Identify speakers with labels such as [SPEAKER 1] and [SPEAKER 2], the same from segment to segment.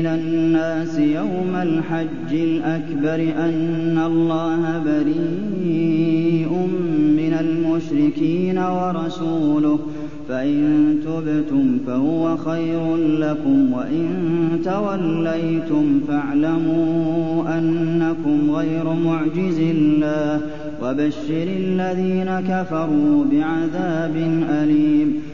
[SPEAKER 1] إلى الناس يوم الحج الأكبر أن الله بريء من المشركين ورسوله. فإن تبتم فهو خير لكم وإن توليتم فاعلموا أنكم غير معجز الله. وبشر الذين كفروا بعذاب أليم.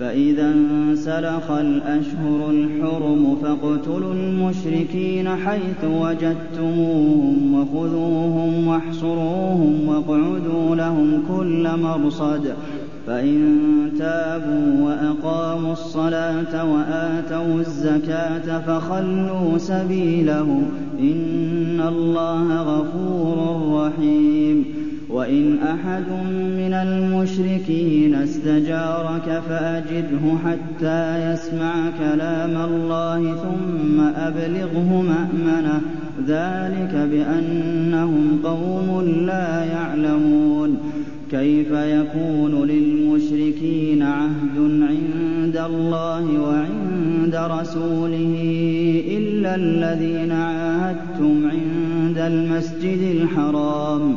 [SPEAKER 1] فَإِذَا انسَلَخَ الْأَشْهُرُ الْحُرُمُ فَاقْتُلُوا الْمُشْرِكِينَ حَيْثُ وَجَدتُّمُوهُمْ وَخُذُوهُمْ وَاحْصُرُوهُمْ وَاقْعُدُوا لَهُمْ كُلَّ مَرْصَدٍ ۚ. فَإِن تَابُوا وَأَقَامُوا الصَّلَاةَ وَآتَوُا الزَّكَاةَ فَخَلُّوا سَبِيلَهُمْ ۚ. إِنَّ اللَّهَ غَفُورٌ رَّحِيمٌ. وَإِنْ أَحَدٌ مِّنَ الْمُشْرِكِينَ اسْتَجَارَكَ فَأَجِرْهُ حَتَّىٰ يَسْمَعَ كَلَامَ اللَّهِ ثُمَّ أَبْلِغْهُ مَأْمَنَهُ ۚ. ذَٰلِكَ بِأَنَّهُمْ قَوْمٌ لَّا يَعْلَمُونَ. كَيْفَ يَكُونُ لِلْمُشْرِكِينَ عَهْدٌ عِندَ اللَّهِ وَعِندَ رَسُولِهِ إِلَّا الَّذِينَ عَاهَدتُّمْ عِندَ الْمَسْجِدِ الْحَرَامِ؟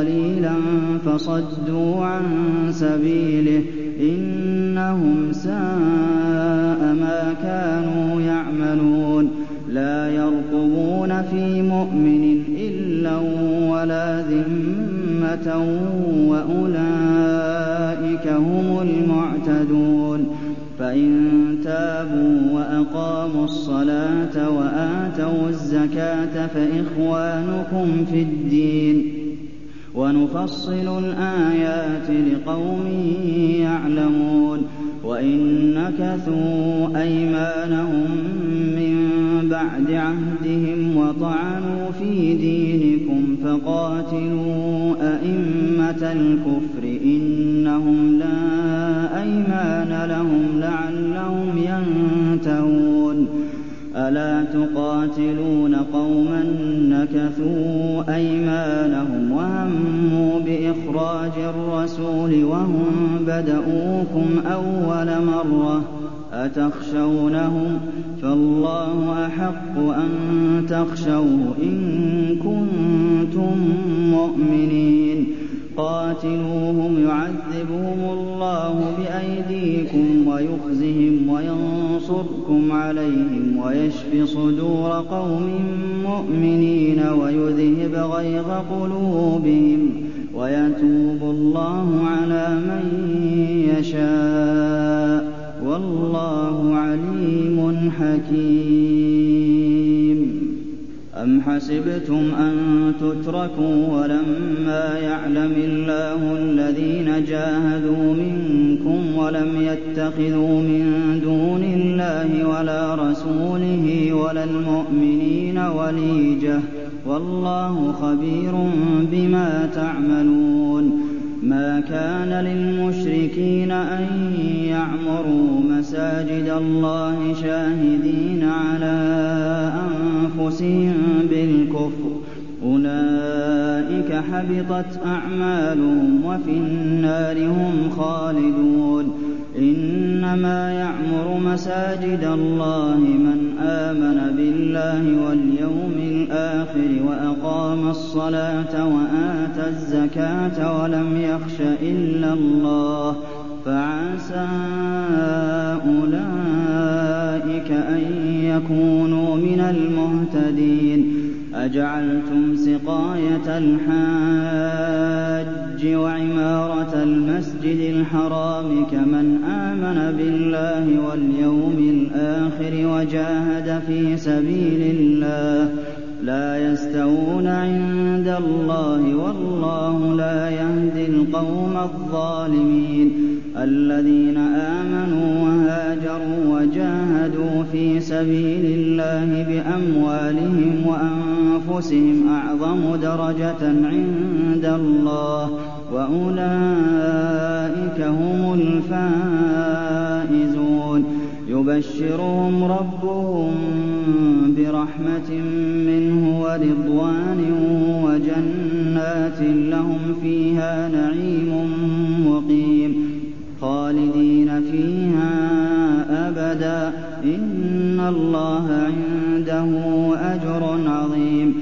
[SPEAKER 1] قَلِيلًا فَصَدُّوا عَن سَبِيلِهِ ۚ إِنَّهُمْ سَاءَ مَا كَانُوا يَعْمَلُونَ. لَا يَرْقُبُونَ فِي مُؤْمِنٍ إِلًّا وَلَا ذِمَّةً ۚ وَأُولَٰئِكَ هُمُ الْمُعْتَدُونَ. فَإِن تَابُوا وَأَقَامُوا الصَّلَاةَ وَآتَوُا الزَّكَاةَ فَإِخْوَانُكُمْ فِي الدِّينِ ۗ. وَنُفَصِّلُ الْآيَاتِ لِقَوْمٍ يَعْلَمُونَ وَإِن نَّكَثُوا أَيْمَانَهُم مِّن بَعْدِ عَهْدِهِمْ وَطَعَنُوا فِي دِينِكُمْ فَقَاتِلُوا أَئِمَّةَ الْكُفْرِ ۙ إِنَّهُمْ لَا أَيْمَانَ لَهُمْ لَعَلَّهُمْ يَنتَهُونَ. أَلَا تُقَاتِلُونَ قَوْمًا نَّكَثُوا أَيْمَانَهُمْ بِإِخْرَاجِ الرَّسُولِ وَهُم بَدَءُوكُمْ أَوَّلَ مَرَّةٍ ۚ أَتَخْشَوْنَهُمْ ۚ فَاللَّهُ أَحَقُّ أَن تَخْشَوْهُ إِن كُنتُم مُّؤْمِنِينَ قَاتِلُوهُمْ يُعَذِّبْهُمُ اللَّهُ بِأَيْدِيكُمْ وَيُخْزِهِمْ وَيَنصُرْكُمْ عَلَيْهِمْ وَيَشْفِ صُدُورَ قَوْمٍ مُّؤْمِنِينَ وَيُذْهِبْ غَيْظَ قُلُوبِهِمْ ۗ وَيَتُوبُ اللَّهُ عَلَىٰ مَن يَشَاءُ ۗ وَاللَّهُ عَلِيمٌ حَكِيمٌ. أَمْ حَسِبْتُمْ أَن تُتْرَكُوا وَلَمَّا يَعْلَمِ اللَّهُ الَّذِينَ جَاهَدُوا مِنكُمْ وَلَمْ يَتَّخِذُوا مِن دُونِ اللَّهِ وَلَا رَسُولِهِ وَلَا الْمُؤْمِنِينَ وَلِيجَةً ۚ وَاللَّهُ خَبِيرٌ بِمَا تَعْمَلُونَ. مَا كَانَ لِلْمُشْرِكِينَ أَن يَعْمُرُوا مَسَاجِدَ اللَّهِ شَاهِدِينَ عَلَىٰ أَنفُسِهِم بِالْكُفْرِ ۚ. أُولَٰئِكَ حَبِطَتْ أَعْمَالُهُمْ وَفِي النَّارِ هُمْ خَالِدُونَ. إِنَّ إِنَّمَا يَعْمُرُ مَسَاجِدَ اللَّهِ مَنْ آمَنَ بِاللَّهِ وَالْيَوْمِ الْآخِرِ وَأَقَامَ الصَّلَاةَ وَآتَى الزَّكَاةَ وَلَمْ يَخْشَ إِلَّا اللَّهَ ۖ فَعَسَىٰ أُولَٰئِكَ أَن يَكُونُوا مِنَ الْمُهْتَدِينَ. أَجَعَلْتُمْ سِقَايَةَ الْحَاجِّ وَعِمَارَةَ الْمَسْجِدِ الْحَرَامِ كَمَنْ آمَنَ بِاللَّهِ وَالْيَوْمِ الْآخِرِ وَجَاهَدَ فِي سَبِيلِ اللَّهِ ۚ لَا يَسْتَوُونَ عِندَ اللَّهِ ۗ وَاللَّهُ لَا يَهْدِي الْقَوْمَ الظَّالِمِينَ الَّذِينَ آمَنُوا وَهَاجَرُوا وَجَاهَدُوا فِي سَبِيلِ اللَّهِ بِأَمْوَالِهِمْ وَأَنفُسِهِمْ أَعْظَمُ دَرَجَةً عِندَ اللَّهِ ۚ وَأُولَٰئِكَ هُمُ الْفَائِزُونَ يُبَشِّرُهُمْ رَبُّهُم بِرَحْمَةٍ مِّنْهُ وَرِضْوَانٍ وَجَنَّاتٍ لَّهُمْ فِيهَا نَعِيمٌ مُّقِيمٌ خَالِدِينَ فِيهَا أَبَدًا ۚ. إِنَّ اللَّهَ عِندَهُ أَجْرٌ عَظِيمٌ.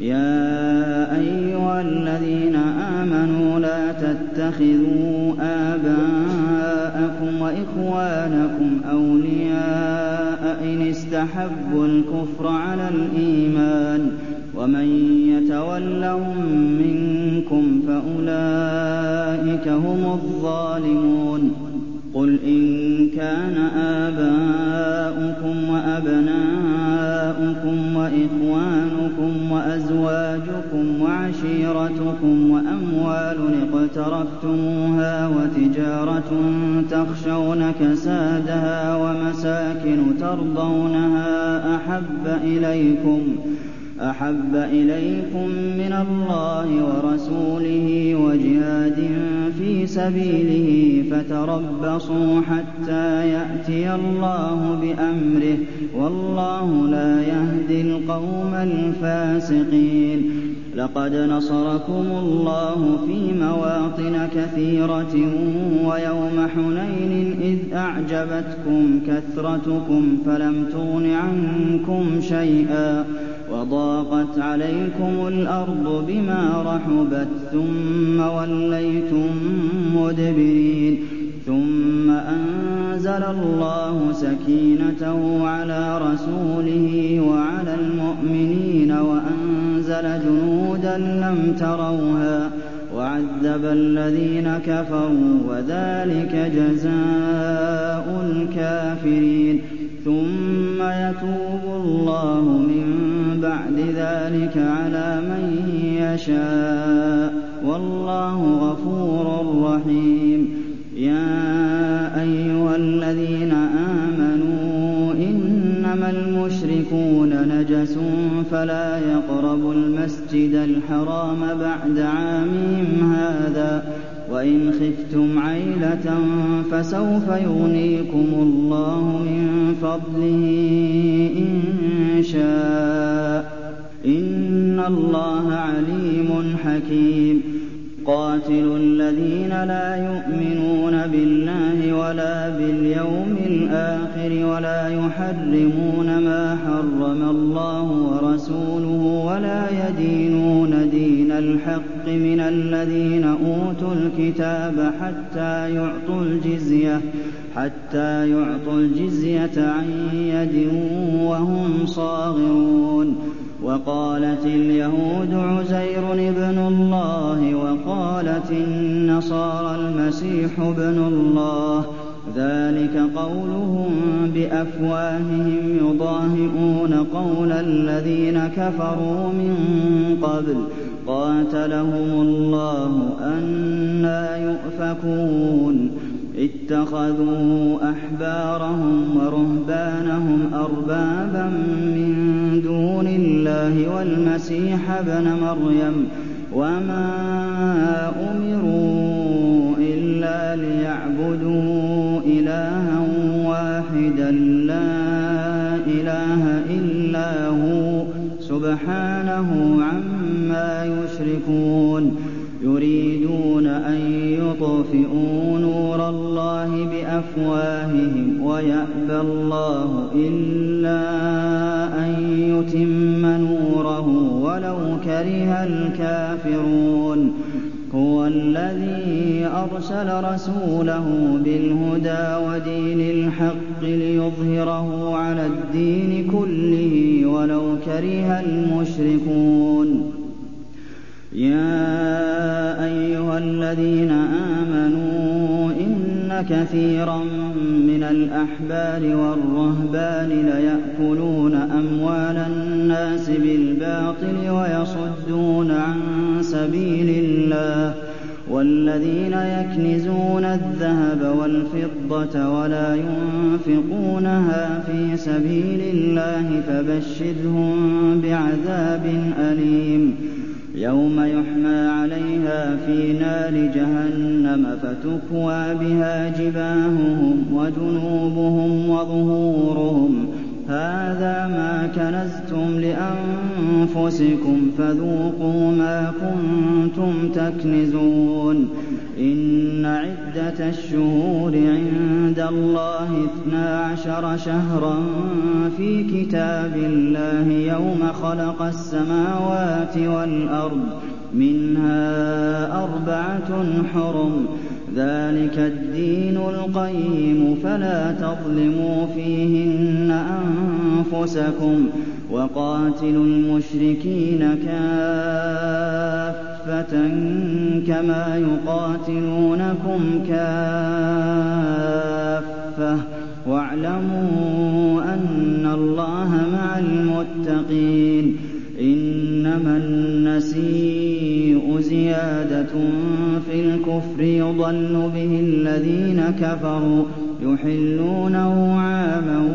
[SPEAKER 1] يَا أَيُّهَا الَّذِينَ آمَنُوا لَا تَتَّخِذُوا آبَاءَكُمْ وَإِخْوَانَكُمْ أَوْلِيَاءَ اسْتَحَبُّوا الْكُفْرَ عَلَى الْإِيمَانِ ۚ وَمَن يَتَوَلَّهُم مِّنكُمْ فَأُولَٰئِكَ هُمُ الظَّالِمُونَ قُلْ إِن كَانَ آبَاؤُكُمْ وَأَبْنَاؤُكُمْ وَإِخْوَانُكُمْ وَأَزْوَاجُكُمْ وَعَشِيرَتُكُمْ وَأَمْوَالٌ اقْتَرَفْتُمُوهَا وَتِجَارَةٌ تَخْشَوْنَ كَسَادَهَا وَمَسَاكِنُ تَرْضَوْنَهَا أَحَبَّ إِلَيْكُمْ أَحَبَّ إِلَيْكُم مِّنَ اللَّهِ وَرَسُولِهِ وَجِهَادٍ فِي سَبِيلِهِ فَتَرَبَّصُوا حَتَّىٰ يَأْتِيَ اللَّهُ بِأَمْرِهِ ۗ وَاللَّهُ لَا يَهْدِي الْقَوْمَ الْفَاسِقِينَ. لَقَدْ نَصَرَكُمُ اللَّهُ فِي مَوَاطِنَ كَثِيرَةٍ وَيَوْمَ حُنَيْنٍ إِذْ أَعْجَبَتْكُمْ كَثْرَتُكُمْ فَلَمْ تُغْنِ عَنكُمْ شَيْئًا وَضَاقَتْ عَلَيْكُمُ الْأَرْضُ بِمَا رَحُبَتْ ثُمَّ وَلَّيْتُم مُّدْبِرِينَ ثُمَّ أَنزَلَ اللَّهُ سَكِينَتَهُ عَلَىٰ رَسُولِهِ وَعَلَى الْمُؤْمِنِينَ وَأَنزَلَ جُنُودًا لَّمْ تَرَوْهَا وَعَذَّبَ الَّذِينَ كَفَرُوا ۚ وَذَٰلِكَ جَزَاءُ الْكَافِرِينَ. ثُمَّ يَتُوبُ اللَّهُ مِن بَعْدِ ذَٰلِكَ عَلَىٰ مَن يَشَاءُ ۗ. وَاللَّهُ غَفُورٌ رَّحِيمٌ. يَا أَيُّهَا الَّذِينَ الْمُشْرِكُونَ نَجَسٌ فَلَا يَقْرَبُوا الْمَسْجِدَ الْحَرَامَ بَعْدَ عَامِهِمْ هَٰذَا ۚ وَإِنْ خِفْتُمْ عَيْلَةً فَسَوْفَ يُغْنِيكُمُ اللَّهُ مِن فَضْلِهِ إِن شَاءَ ۚ. إِنَّ اللَّهَ عَلِيمٌ حَكِيمٌ. قَاتِلُوا الَّذِينَ لَا يُؤْمِنُونَ بِاللَّهِ وَلَا بِالْيَوْمِ الْآخِرِ وَلَا يُحَرِّمُونَ مَا حَرَّمَ اللَّهُ وَرَسُولُهُ وَلَا يَدِينُونَ دِينَ الْحَقِّ مِنَ الَّذِينَ أُوتُوا الْكِتَابَ حَتَّىٰ يُعْطُوا الْجِزْيَةَ حتى يعطوا الجزية عن يد وهم صاغرون. وقالت اليهود عزير ابن الله وقالت النصارى المسيح ابن الله. ذلك قولهم بأفواههم يضاهئون قول الذين كفروا من قبل. قاتلهم الله أنا يؤفكون. اتَّخَذُوا أَحْبَارَهُمْ وَرُهْبَانَهُمْ أَرْبَابًا مِّن دُونِ اللَّهِ وَالْمَسِيحَ ابْنَ مَرْيَمَ وَمَا أُمِرُوا إِلَّا لِيَعْبُدُوا إِلَٰهًا وَاحِدًا لَّا إِلَٰهَ إِلَّا هُوَ سُبْحَانَهُ عَمَّا يُشْرِكُونَ ليطفئوا نور الله بأفواههم ويأبى الله إلا أن يتم نوره ولو كره الكافرون. هو الذي أرسل رسوله بالهدى ودين الحق ليظهره على الدين كله ولو كره المشركون. يا أيها الذين آمنوا إن كثيرا من الأحبار والرهبان ليأكلون أموال الناس بالباطل ويصدون عن سبيل الله والذين يكنزون الذهب والفضة ولا ينفقونها في سبيل الله فبشرهم بعذاب أليم يوم يحمى عليها في نار جهنم فتكوى بها جباههم وجنوبهم وظهورهم هذا ما كنزتم لأنفسكم فذوقوا ما كنتم تكنزون. إن عدة الشهور عند الله اثنا عشر شهرا في كتاب الله يوم خلق السماوات والأرض منها أربعة حرم. ذلك الدين القيم فلا تظلموا فيهن أنفسكم وقاتلوا المشركين كافة كما يقاتلونكم كافة. واعلموا أن الله مع المتقين. إنما النسيء زيادة الكفر يضل به الذين كفروا يحلونه عاما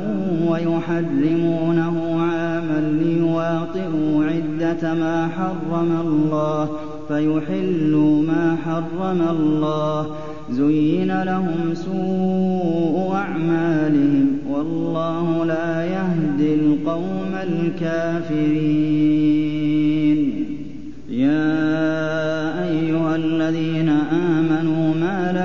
[SPEAKER 1] ويحرمونه عاما ليواطئوا عدة ما حرم الله فيحلوا ما حرم الله زين لهم سوء أعمالهم والله لا يهدي القوم الكافرين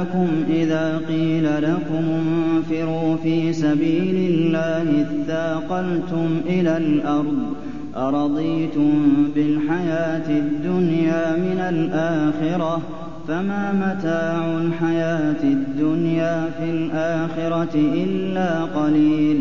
[SPEAKER 1] لكم إذا قيل لكم انفروا في سبيل الله اثاقلتم إلى الأرض أرضيتم بالحياة الدنيا من الآخرة فما متاع الحياة الدنيا في الآخرة إلا قليل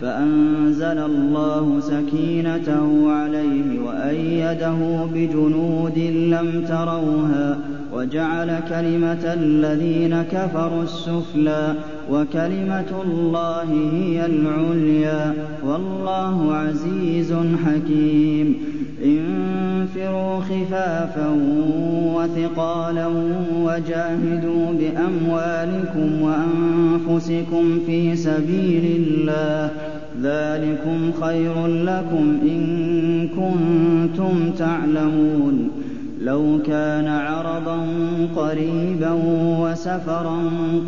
[SPEAKER 1] فأنزل الله سكينته عليه وأيده بجنود لم تروها وجعل كلمة الذين كفروا السفلى وكلمة الله هي العليا والله عزيز حكيم. انفروا خفافا وثقالا وجاهدوا بأموالكم وأنفسكم في سبيل الله ذلكم خير لكم إن كنتم تعلمون لو كان عرضا قريبا وسفرا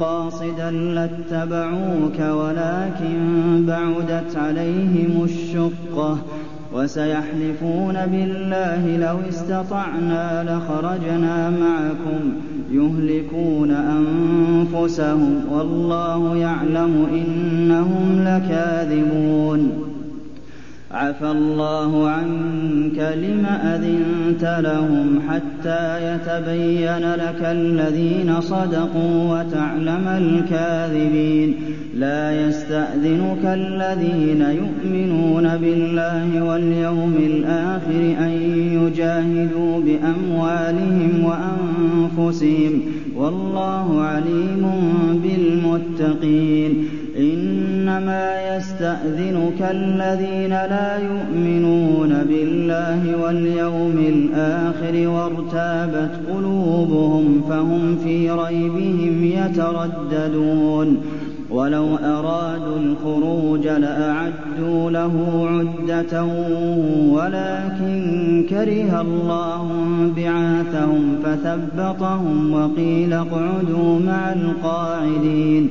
[SPEAKER 1] قاصدا لاتبعوك ولكن بعدت عليهم الشقة وسيحلفون بالله لو استطعنا لخرجنا معكم يهلكون أنفسهم والله يعلم إنهم لكاذبون عفى الله عنك لم أذنت لهم حتى يتبين لك الذين صدقوا وتعلم الكاذبين. لا يستأذنك الذين يؤمنون بالله واليوم الآخر أن يجاهدوا بأموالهم وأنفسهم. والله عليم بالمتقين. إِنَّمَا يَسْتَأْذِنُكَ الَّذِينَ لَا يُؤْمِنُونَ بِاللَّهِ وَالْيَوْمِ الْآخِرِ وَارْتَابَتْ قُلُوبُهُمْ فَهُمْ فِي رَيْبِهِمْ يَتَرَدَّدُونَ. وَلَوْ أَرَادُوا الْخُرُوجَ لَأَعَدُّوا لَهُ عُدَّةً وَلَٰكِن كَرِهَ اللَّهُ انبِعَاثَهُمْ فَثَبَّطَهُمْ وَقِيلَ اقْعُدُوا مَعَ الْقَاعِدِينَ.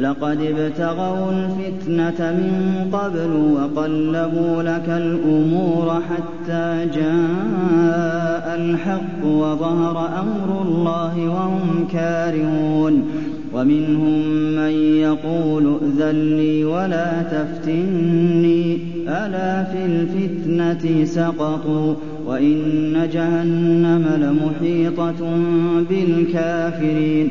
[SPEAKER 1] لَقَدِ ابْتَغَوُا الْفِتْنَةَ مِن قَبْلُ وَقَلَّبُوا لَكَ الْأُمُورَ حَتَّىٰ جَاءَ الْحَقُّ وَظَهَرَ أَمْرُ اللَّهِ وَهُمْ كَارِهُونَ. وَمِنْهُم مَّن يَقُولُ ائْذَن لِّي وَلَا تَفْتِنِّي ۚ أَلَا فِي الْفِتْنَةِ سَقَطُوا وَإِنَّ جَهَنَّمَ لَمُحِيطَةٌ بِالْكَافِرِينَ.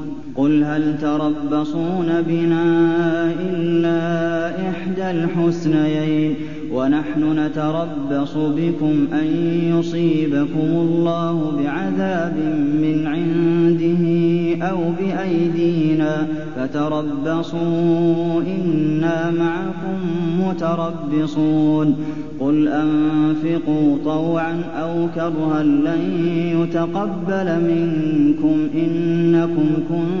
[SPEAKER 1] قُلْ هَلْ تَرَبَّصُونَ بِنَا إِلَّا إِحْدَى الْحُسْنَيَيْنِ ۖ وَنَحْنُ نَتَرَبَّصُ بِكُمْ أَن يُصِيبَكُمُ اللَّهُ بِعَذَابٍ مِّنْ عِندِهِ أَوْ بِأَيْدِينَا ۖ فَتَرَبَّصُوا إِنَّا مَعَكُم مُّتَرَبِّصُونَ قُلْ أَنفِقُوا طَوْعًا أَوْ كَرْهًا لَّن يُتَقَبَّلَ مِنكُمْ ۖ إِنَّكُمْ كُنتُمْ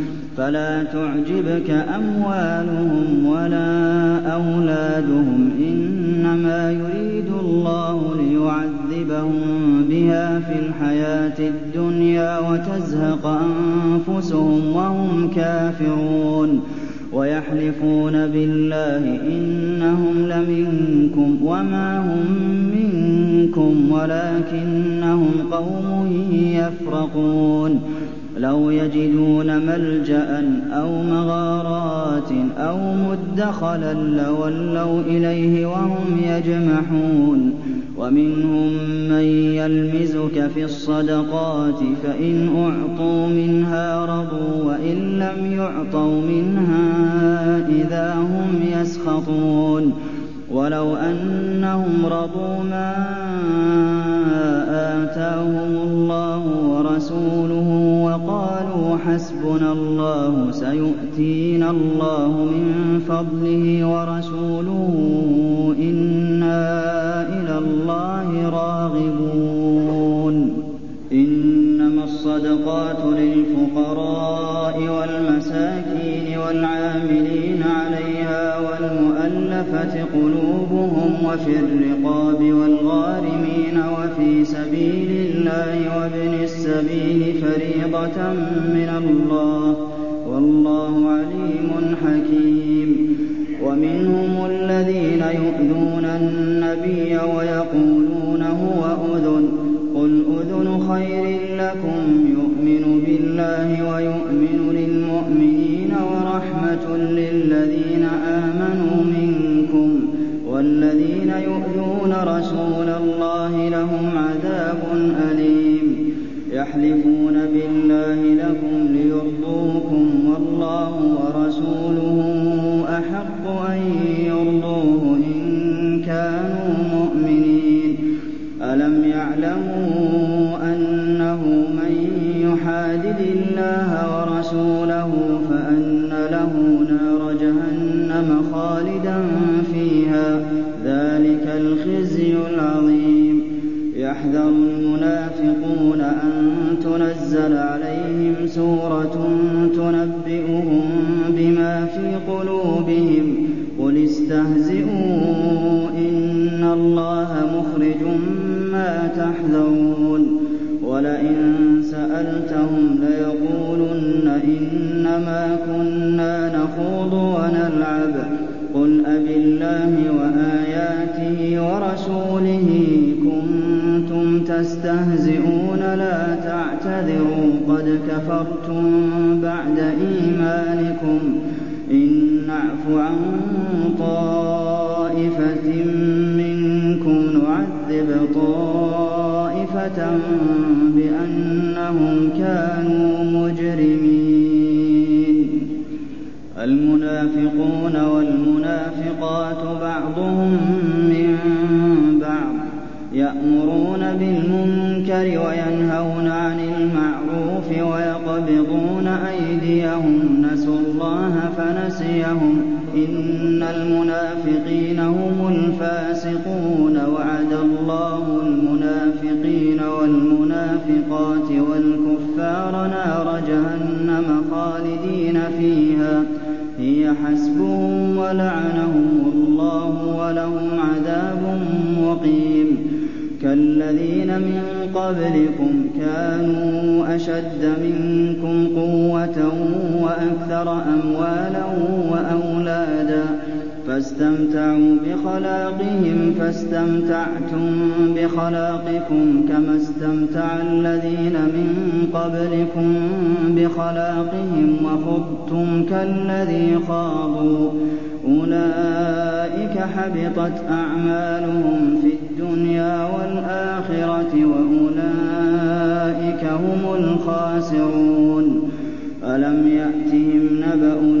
[SPEAKER 1] فَلَا تُعْجِبْكَ أَمْوَالُهُمْ وَلَا أَوْلَادُهُمْ ۚ إِنَّمَا يُرِيدُ اللَّهُ لِيُعَذِّبَهُم بِهَا فِي الْحَيَاةِ الدُّنْيَا وَتَزْهَقَ أَنفُسُهُمْ وَهُمْ كَافِرُونَ. وَيَحْلِفُونَ بِاللَّهِ إِنَّهُمْ لَمِنكُمْ وَمَا هُم مِّنكُمْ وَلَٰكِنَّهُمْ قَوْمٌ يَفْرَقُونَ. لَوْ يَجِدُونَ مَلْجَأً أَوْ مَغَارَاتٍ أَوْ مُدَّخَلًا لَّوَلَّوْا إِلَيْهِ وَهُمْ يَجْمَحُونَ. وَمِنْهُم مَّن يَلْمِزُكَ فِي الصَّدَقَاتِ فَإِنْ أُعْطُوا مِنْهَا رَضُوا وَإِن لَّمْ يُعْطَوْا مِنْهَا إِذَا هُمْ يَسْخَطُونَ. وَلَوْ أَنَّهُمْ رَضُوا مَا آتَاهُمُ اللَّهُ وَرَسُولُهُ وَقَالُوا حَسْبُنَا اللَّهُ سَيُؤْتِينَا اللَّهُ مِن فَضْلِهِ وَرَسُولُهُ إِنَّا إِلَى اللَّهِ راغِبُونَ. إِنَّمَا الصَّدَقَاتُ لِلْفُقَرَاءِ وَالْمَسَاكِينِ وَالْعَامِلِينَ عَلَيْهَا وَالْمُؤَلَّفَةِ قُلُوبُهُمْ وَفِي الرِّقَابِ وَالْغَارِمِينَ وَفِي سَبِيلِ اللَّهِ وَابْنِ السَّبِيلِ فَرِيضَةً مِّنَ اللَّهِ ۗ. وَاللَّهُ عَلِيمٌ حَكِيمٌ. وَمِنْهُمُ الَّذِينَ يُؤْذُونَ النَّبِيَّ وَيَقُولُونَ هُوَ أُذُنٌ ۚ. قُلْ أُذُنُ خَيْرٍ لَّكُمْ. يُؤْمِنُ بِاللَّهِ وَيُؤْمِنُ لِلْمُؤْمِنِينَ وَرَحْمَةٌ لِّلَّذِينَ آمَنُوا الْخِزْيُ الْعَظِيمُ. يحذر المنافقون ورسوله كنتم تستهزئون لا تعتذروا قد كفرتم والمنافقات والكفار نار جهنم خالدين فيها. هي حسبهم ولعنهم الله ولهم عذاب مقيم. كالذين من قبلكم كانوا أشد منكم قوة وأكثر أموالا وأولادا. فاستمتعوا بخلاقهم فاستمتعتم بخلاقكم كما استمتع الذين من قبلكم بخلاقهم وخضتم كالذي خاضوا. أولئك حبطت أعمالهم في الدنيا والآخرة وأولئك هم الخاسرون. ألم يأتهم نبأ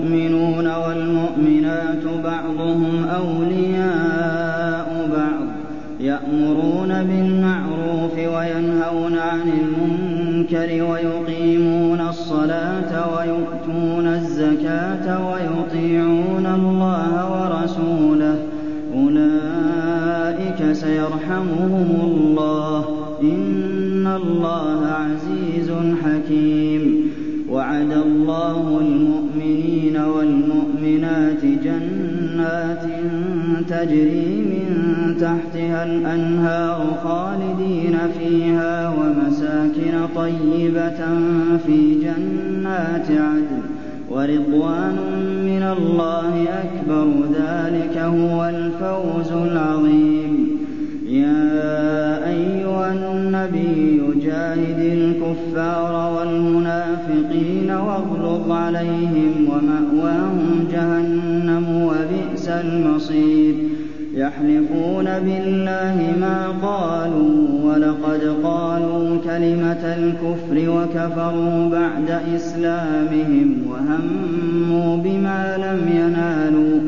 [SPEAKER 1] والمؤمنات بعضهم أولياء بعض. يأمرون بالمعروف وينهون عن المنكر ويقيمون الصلاة ويؤتون الزكاة ويطيعون الله ورسوله. أولئك سيرحمهم الله. إن الله عزيز حكيم. تجري من تحتها الأنهار خالدين فيها ومساكن طيبة في جنات عدن ورضوان من الله أكبر ذلك هو الفوز العظيم. يا أيها النبي جاهد الكفار والمنافقين واغلظ عليهم ومأواهم جهنم وبئس المصير. يحلفون بالله ما قالوا ولقد قالوا كلمة الكفر وكفروا بعد إسلامهم وهموا بما لم ينالوا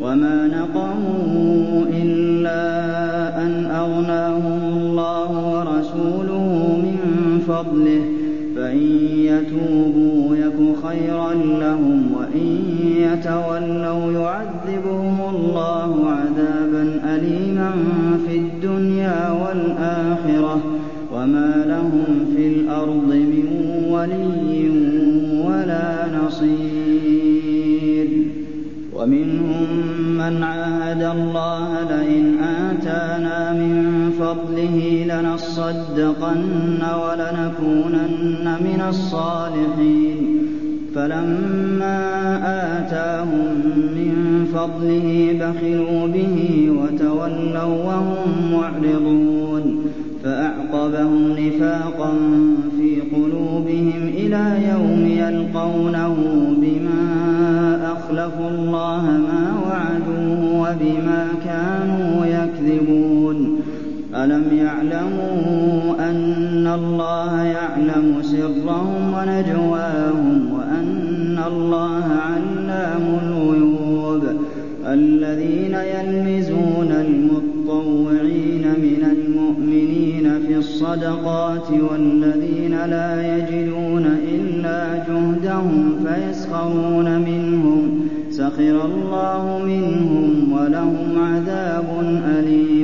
[SPEAKER 1] وما نقموا إلا أن أغناهم الله ورسوله من فضله فإن يتوبوا يك خيرا لهم وإن يتولوا الله لئن آتانا من فضله لنصدقن ولنكونن من الصالحين. فلما آتاهم من فضله بخلوا به وتولوا وهم معرضون. فأعقبهم نفاقا في قلوبهم إلى يوم يلقونه بما أخلفوا الله ما اللَّهَ يَعْلَمُ سِرَّهُمْ وَنَجْوَاهُمْ وَأَنَّ اللَّهَ عَلَّامُ الْغُيُوبِ. الَّذِينَ يَلْمِزُونَ الْمُطَّوِّعِينَ مِنَ الْمُؤْمِنِينَ فِي الصَّدَقَاتِ وَالَّذِينَ لَا يَجِدُونَ إِلَّا جُهْدَهُمْ فَيَسْخَرُونَ مِنْهُمْ ۙ. سَخِرَ اللَّهُ مِنْهُمْ وَلَهُمْ عَذَابٌ أَلِيمٌ.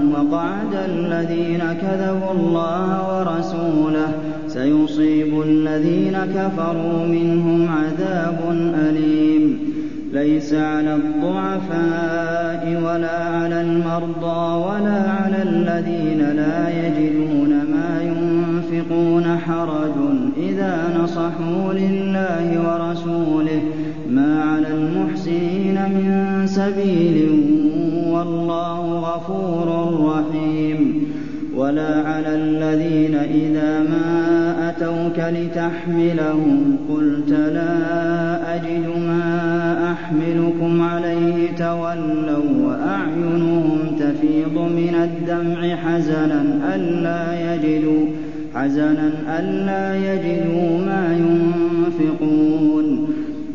[SPEAKER 1] الَّذِينَ كَذَبُوا اللَّهَ وَرَسُولَهُ ۚ سَيُصِيبُ الَّذِينَ كَفَرُوا مِنْهُمْ عَذَابٌ أَلِيمٌ. لَيْسَ عَلَى الضُّعَفَاءِ وَلَا عَلَى الْمَرْضَىٰ وَلَا عَلَى الَّذِينَ لَا يَجِدُونَ مَا يُنفِقُونَ حَرَجٌ إِذَا نَصَحُوا لِلَّهِ وَرَسُولِهِ ۚ مَا عَلَى الْمُحْسِنِينَ مِن سَبِيلٍ ۚ. وَاللَّهُ غَفُورٌ رَّحِيمٌ. وَلَا عَلَى الَّذِينَ إِذَا مَا أَتَوْكَ لِتَحْمِلَهُمْ قُلْتَ لَا أَجِدُ مَا أَحْمِلُكُمْ عَلَيْهِ تَوَلَّوا وَّأَعْيُنُهُمْ تَفِيضُ مِنَ الدَّمْعِ حَزَنًا أَلَّا يَجِدُوا حَزَنًا أَلَّا يَجِدُوا مَا يُنفِقُونَ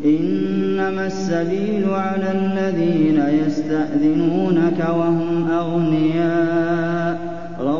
[SPEAKER 1] إِنَّمَا السَّبِيلُ عَلَى الَّذِينَ يَسْتَأْذِنُونَكَ وَهُمْ أَغْنِيَاءُ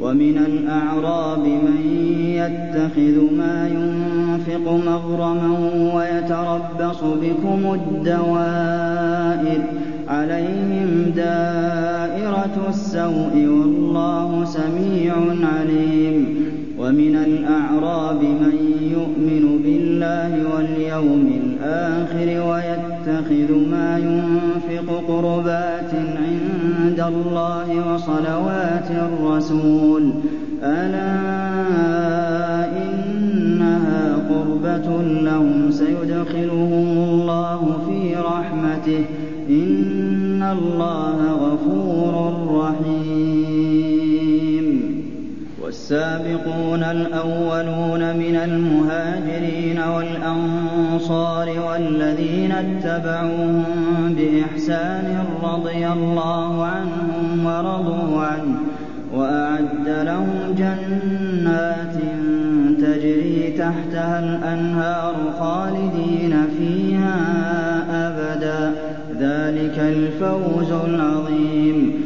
[SPEAKER 1] ومن الأعراب من يتخذ ما ينفق مغرما ويتربص بكم الدوائر عليهم دائرة السوء والله سميع عليم ومن الأعراب من يؤمن بالله واليوم الآخر ويتخذ ما ينفق قربات عند الله وصلوات الرسول. ألا إنها قربة لهم سيدخلهم الله في رحمته. إن الله غفور رحيم. والسابقون الأولون من المهاجرين والأنصار والذين اتبعوهم بإحسان رضي الله عنهم ورضوا عنه وأعد لهم جنات تجري تحتها الأنهار خالدين فيها أبدا. ذلك الفوز العظيم.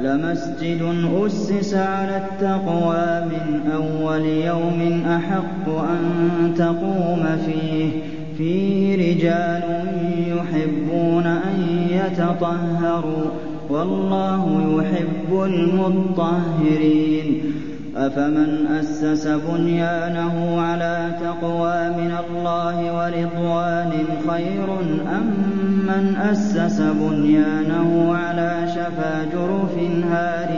[SPEAKER 1] لمسجد أسس على التقوى من أول يوم أحق أن تقوم فيه. فيه رجال يحبون أن يتطهروا والله يحب المطهرين. أَفَمَنْ أَسَّسَ بُنْيَانَهُ عَلَىٰ تَقْوَىٰ مِنَ اللَّهِ وَرِضْوَانٍ خَيْرٌ أَم مَّنْ أَسَّسَ بُنْيَانَهُ عَلَىٰ شَفَا جُرُفٍ هَارٍ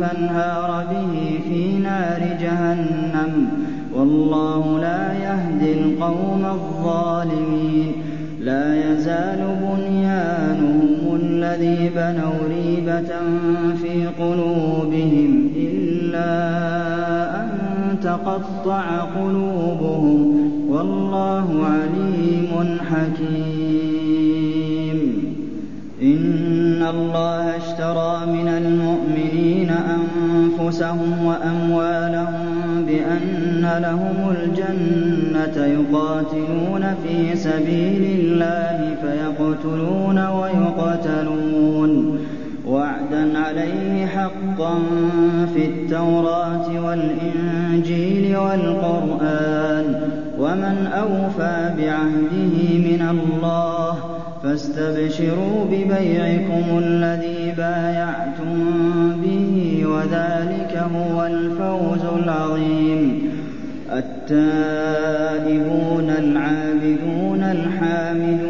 [SPEAKER 1] فَانْهَارَ بِهِ فِي نَارِ جَهَنَّمَ ۗ؟ وَاللَّهُ لَا يَهْدِي الْقَوْمَ الظَّالِمِينَ. لَا يَزَالُ بُنْيَانُهُمُ الَّذِي بَنَوْا رِيبَةً فِي قُلُوبِهِمْ. تَقَطَّعَ قُلُوبُهُمْ ۗ وَاللَّهُ عَلِيمٌ حَكِيمٌ. إِنَّ اللَّهَ اشْتَرَىٰ مِنَ الْمُؤْمِنِينَ أَنفُسَهُمْ وَأَمْوَالَهُم بِأَنَّ لَهُمُ الْجَنَّةَ يُقَاتِلُونَ فِي سَبِيلِ اللَّهِ فَيَقْتُلُونَ وَيُقْتَلُونَ. عَلَيْهِ حَقًّا فِي التَّوْرَاةِ وَالْإِنجِيلِ وَالْقُرْآنِ ۚ وَمَنْ أَوْفَىٰ بِعَهْدِهِ مِنَ اللَّهِ ۚ فَاسْتَبْشِرُوا بِبَيْعِكُمُ الَّذِي بَايَعْتُم بِهِ ۚ وَذَٰلِكَ هُوَ الْفَوْزُ الْعَظِيمُ. التَّائِبُونَ الْعَابِدُونَ الْحَامِدُونَ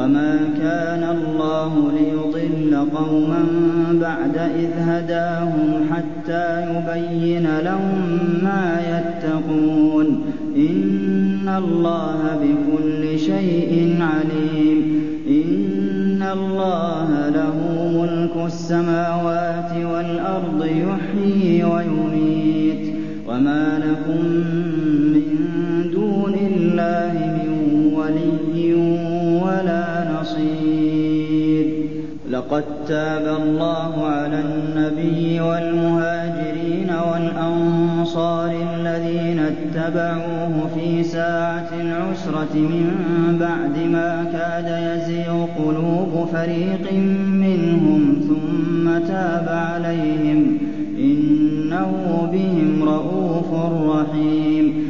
[SPEAKER 1] وَمَا كَانَ اللَّهُ لِيُضِلَّ قَوْمًا بَعْدَ إِذْ هَدَاهُمْ حَتَّىٰ يُبَيِّنَ لَهُم مَّا يَتَّقُونَ ۚ إِنَّ اللَّهَ بِكُلِّ شَيْءٍ عَلِيمٌ إِنَّ اللَّهَ لَهُ مُلْكُ السَّمَاوَاتِ وَالْأَرْضِ يُحْيِي وَيُمِيتُ ۚ وَمَا لَكُم لَّقَد تَّابَ اللَّهُ عَلَى النَّبِيِّ وَالْمُهَاجِرِينَ وَالْأَنصَارِ الَّذِينَ اتَّبَعُوهُ فِي سَاعَةِ الْعُسْرَةِ مِن بَعْدِ مَا كَادَ يَزِيغُ قُلُوبُ فَرِيقٍ مِّنْهُمْ ثُمَّ تَابَ عَلَيْهِمْ ۚ إِنَّهُ بِهِمْ رَءُوفٌ رَّحِيمٌ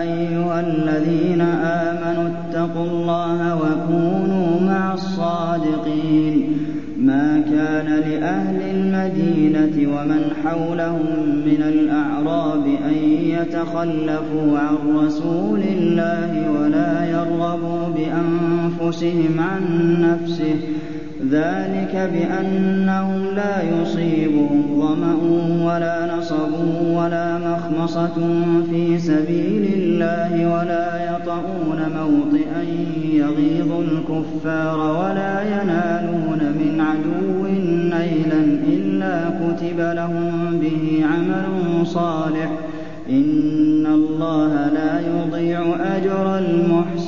[SPEAKER 1] أَيُّهَا الَّذِينَ آمَنُوا اتَّقُوا اللَّهَ وَكُونُوا مَعَ الصَّادِقِينَ. مَا كَانَ لِأَهْلِ الْمَدِينَةِ وَمَنْ حَوْلَهُم مِّنَ الْأَعْرَابِ أَن يَتَخَلَّفُوا عَن رَّسُولِ اللَّهِ وَلَا يَرْغَبُوا بِأَنفُسِهِمْ عَن نَّفْسِهِ. ذَٰلِكَ بِأَنَّهُمْ لَا يُصِيبُهُمْ ظَمَأٌ وَلَا نَصَبٌ وَلَا مَخْمَصَةٌ فِي سَبِيلِ اللَّهِ وَلَا يَطَئُونَ مَوْطِئًا يَغِيظُ الْكُفَّارَ وَلَا يَنَالُونَ مِنْ عَدُوٍّ نَّيْلًا إِلَّا كُتِبَ لَهُم بِهِ عَمَلٌ صَالِحٌ ۚ إِنَّ اللَّهَ لَا يُضِيعُ أَجْرَ الْمُحْسِنِينَ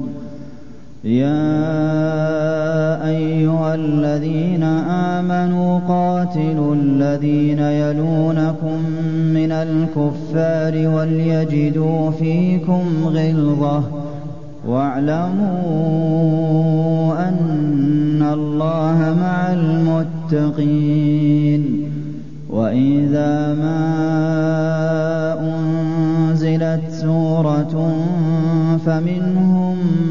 [SPEAKER 1] يا أيها الذين آمنوا قاتلوا الذين يلونكم من الكفار وليجدوا فيكم غلظة واعلموا أن الله مع المتقين وإذا ما أنزلت سورة فمنهم مَن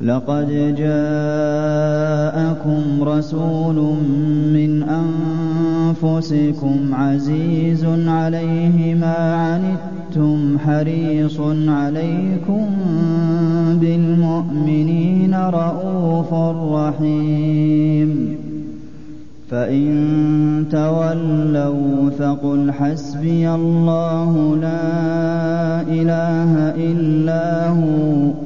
[SPEAKER 1] لَقَدْ جَاءَكُمْ رَسُولٌ مِّنْ أَنفُسِكُمْ عَزِيزٌ عَلَيْهِ مَا عَنِتُّمْ حَرِيصٌ عَلَيْكُم بِالْمُؤْمِنِينَ رَءُوفٌ رَّحِيمٌ. فَإِن تَوَلَّوْا فَقُلْ حَسْبِيَ اللَّهُ لَا إِلَٰهَ إِلَّا هُوَ.